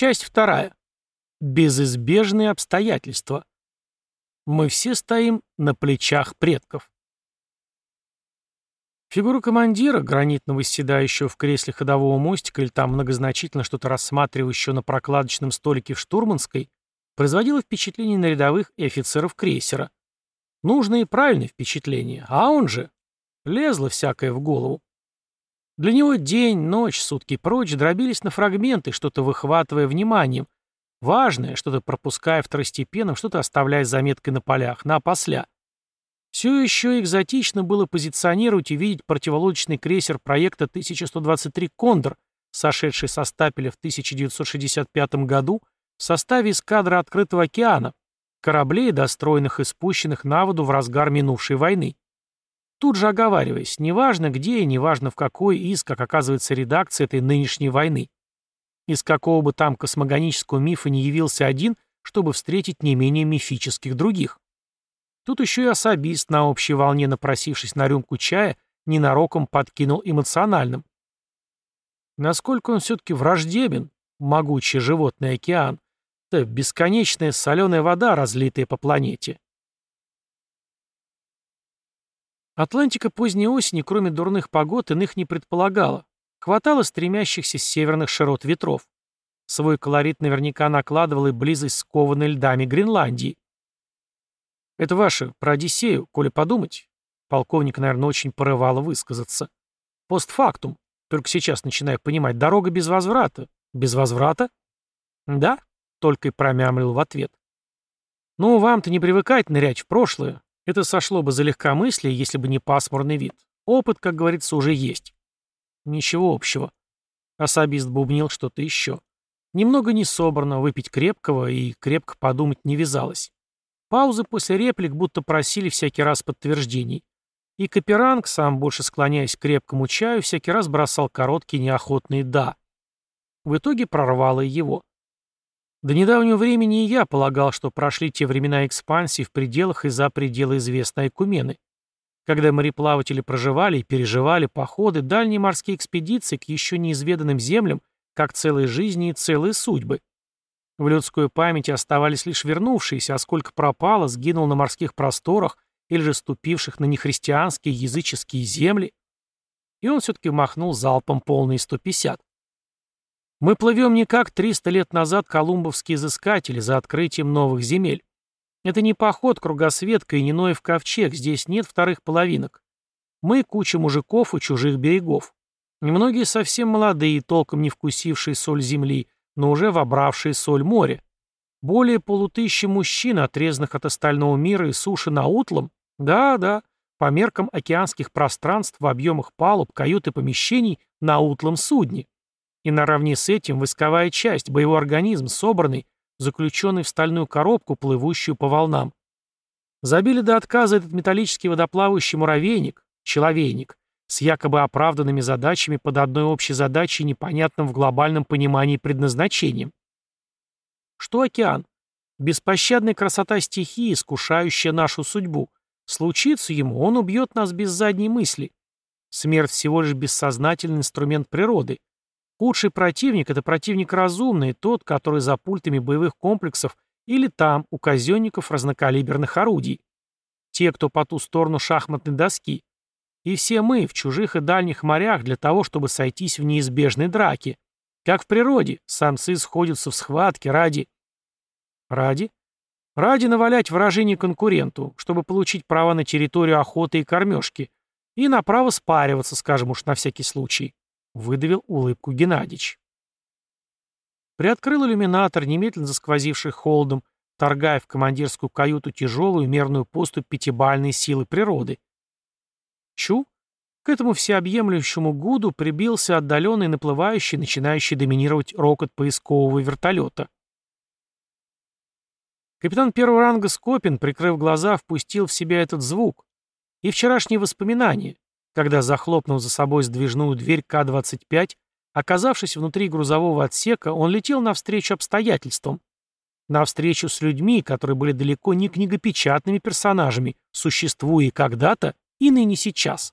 Часть вторая. Безизбежные обстоятельства. Мы все стоим на плечах предков. Фигура командира, гранитно восседающего в кресле ходового мостика или там многозначительно что-то рассматривающего на прокладочном столике в штурманской, производила впечатление на рядовых и офицеров крейсера. Нужное и правильное впечатление, а он же... Лезло всякое в голову. Для него день, ночь, сутки прочь дробились на фрагменты, что-то выхватывая вниманием. Важное, что-то пропуская второстепенным, что-то оставляя заметкой на полях, на опосля. Все еще экзотично было позиционировать и видеть противолодочный крейсер проекта 1123 «Кондор», сошедший со стапеля в 1965 году в составе эскадры Открытого океана, кораблей, достроенных и спущенных на воду в разгар минувшей войны. Тут же оговариваясь, неважно где и неважно в какой из, как оказывается, редакции этой нынешней войны. Из какого бы там космогонического мифа не явился один, чтобы встретить не менее мифических других. Тут еще и особист на общей волне, напросившись на рюмку чая, ненароком подкинул эмоциональным. Насколько он все-таки враждебен, могучий животный океан, это бесконечная соленая вода, разлитая по планете. Атлантика поздней осени, кроме дурных погод, иных не предполагала. Хватало стремящихся с северных широт ветров. Свой колорит наверняка накладывал и близость скованной льдами Гренландии. Это ваше, про Одиссею, коли подумать. Полковник, наверное, очень порывало высказаться. Постфактум. Только сейчас начинаю понимать. Дорога без возврата. Без возврата? Да, только и промямлил в ответ. Ну, вам-то не привыкать нырять в прошлое. Это сошло бы за легкомыслие, если бы не пасмурный вид. Опыт, как говорится, уже есть. Ничего общего. Особист бубнил что-то еще. Немного не выпить крепкого и крепко подумать не вязалось. Паузы после реплик будто просили всякий раз подтверждений. И Каперанг, сам больше склоняясь к крепкому чаю, всякий раз бросал короткие неохотные «да». В итоге прорвало его. До недавнего времени и я полагал, что прошли те времена экспансии в пределах и за пределы известной Айкумены, когда мореплаватели проживали и переживали походы, дальние морские экспедиции к еще неизведанным землям, как целые жизни и целые судьбы. В людской памяти оставались лишь вернувшиеся, а сколько пропало, сгинул на морских просторах или же ступивших на нехристианские языческие земли. И он все-таки махнул залпом полные 150. Мы плывем не как 300 лет назад колумбовские изыскатели за открытием новых земель. Это не поход кругосветка и не Ноев ковчег, здесь нет вторых половинок. Мы куча мужиков у чужих берегов. Немногие совсем молодые, толком не вкусившие соль земли, но уже вобравшие соль моря. Более полутысячи мужчин, отрезанных от остального мира и суши на утлом, да-да, по меркам океанских пространств в объемах палуб, кают и помещений на утлом судне. И наравне с этим войсковая часть, боевой организм, собранный, заключенный в стальную коробку, плывущую по волнам. Забили до отказа этот металлический водоплавающий муравейник, человейник, с якобы оправданными задачами под одной общей задачей, непонятным в глобальном понимании предназначением. Что океан? Беспощадная красота стихии, искушающая нашу судьбу. Случится ему, он убьет нас без задней мысли. Смерть всего лишь бессознательный инструмент природы. Худший противник — это противник разумный, тот, который за пультами боевых комплексов или там, у казенников разнокалиберных орудий. Те, кто по ту сторону шахматной доски. И все мы в чужих и дальних морях для того, чтобы сойтись в неизбежной драке. Как в природе, самцы сходятся в схватке ради... Ради? Ради навалять выражение конкуренту, чтобы получить право на территорию охоты и кормежки. И на право спариваться, скажем уж на всякий случай. Выдавил улыбку Геннадьевич. Приоткрыл иллюминатор, немедленно засквозивший холодом, торгая в командирскую каюту тяжелую мерную поступь пятибальной силы природы. Чу? К этому всеобъемлющему гуду прибился отдаленный наплывающий, начинающий доминировать рокот поискового вертолета. Капитан первого ранга Скопин, прикрыв глаза, впустил в себя этот звук. И вчерашние воспоминания, когда, захлопнув за собой сдвижную дверь К-25, оказавшись внутри грузового отсека, он летел навстречу обстоятельствам. Навстречу с людьми, которые были далеко не книгопечатными персонажами, существуя когда-то, и ныне сейчас.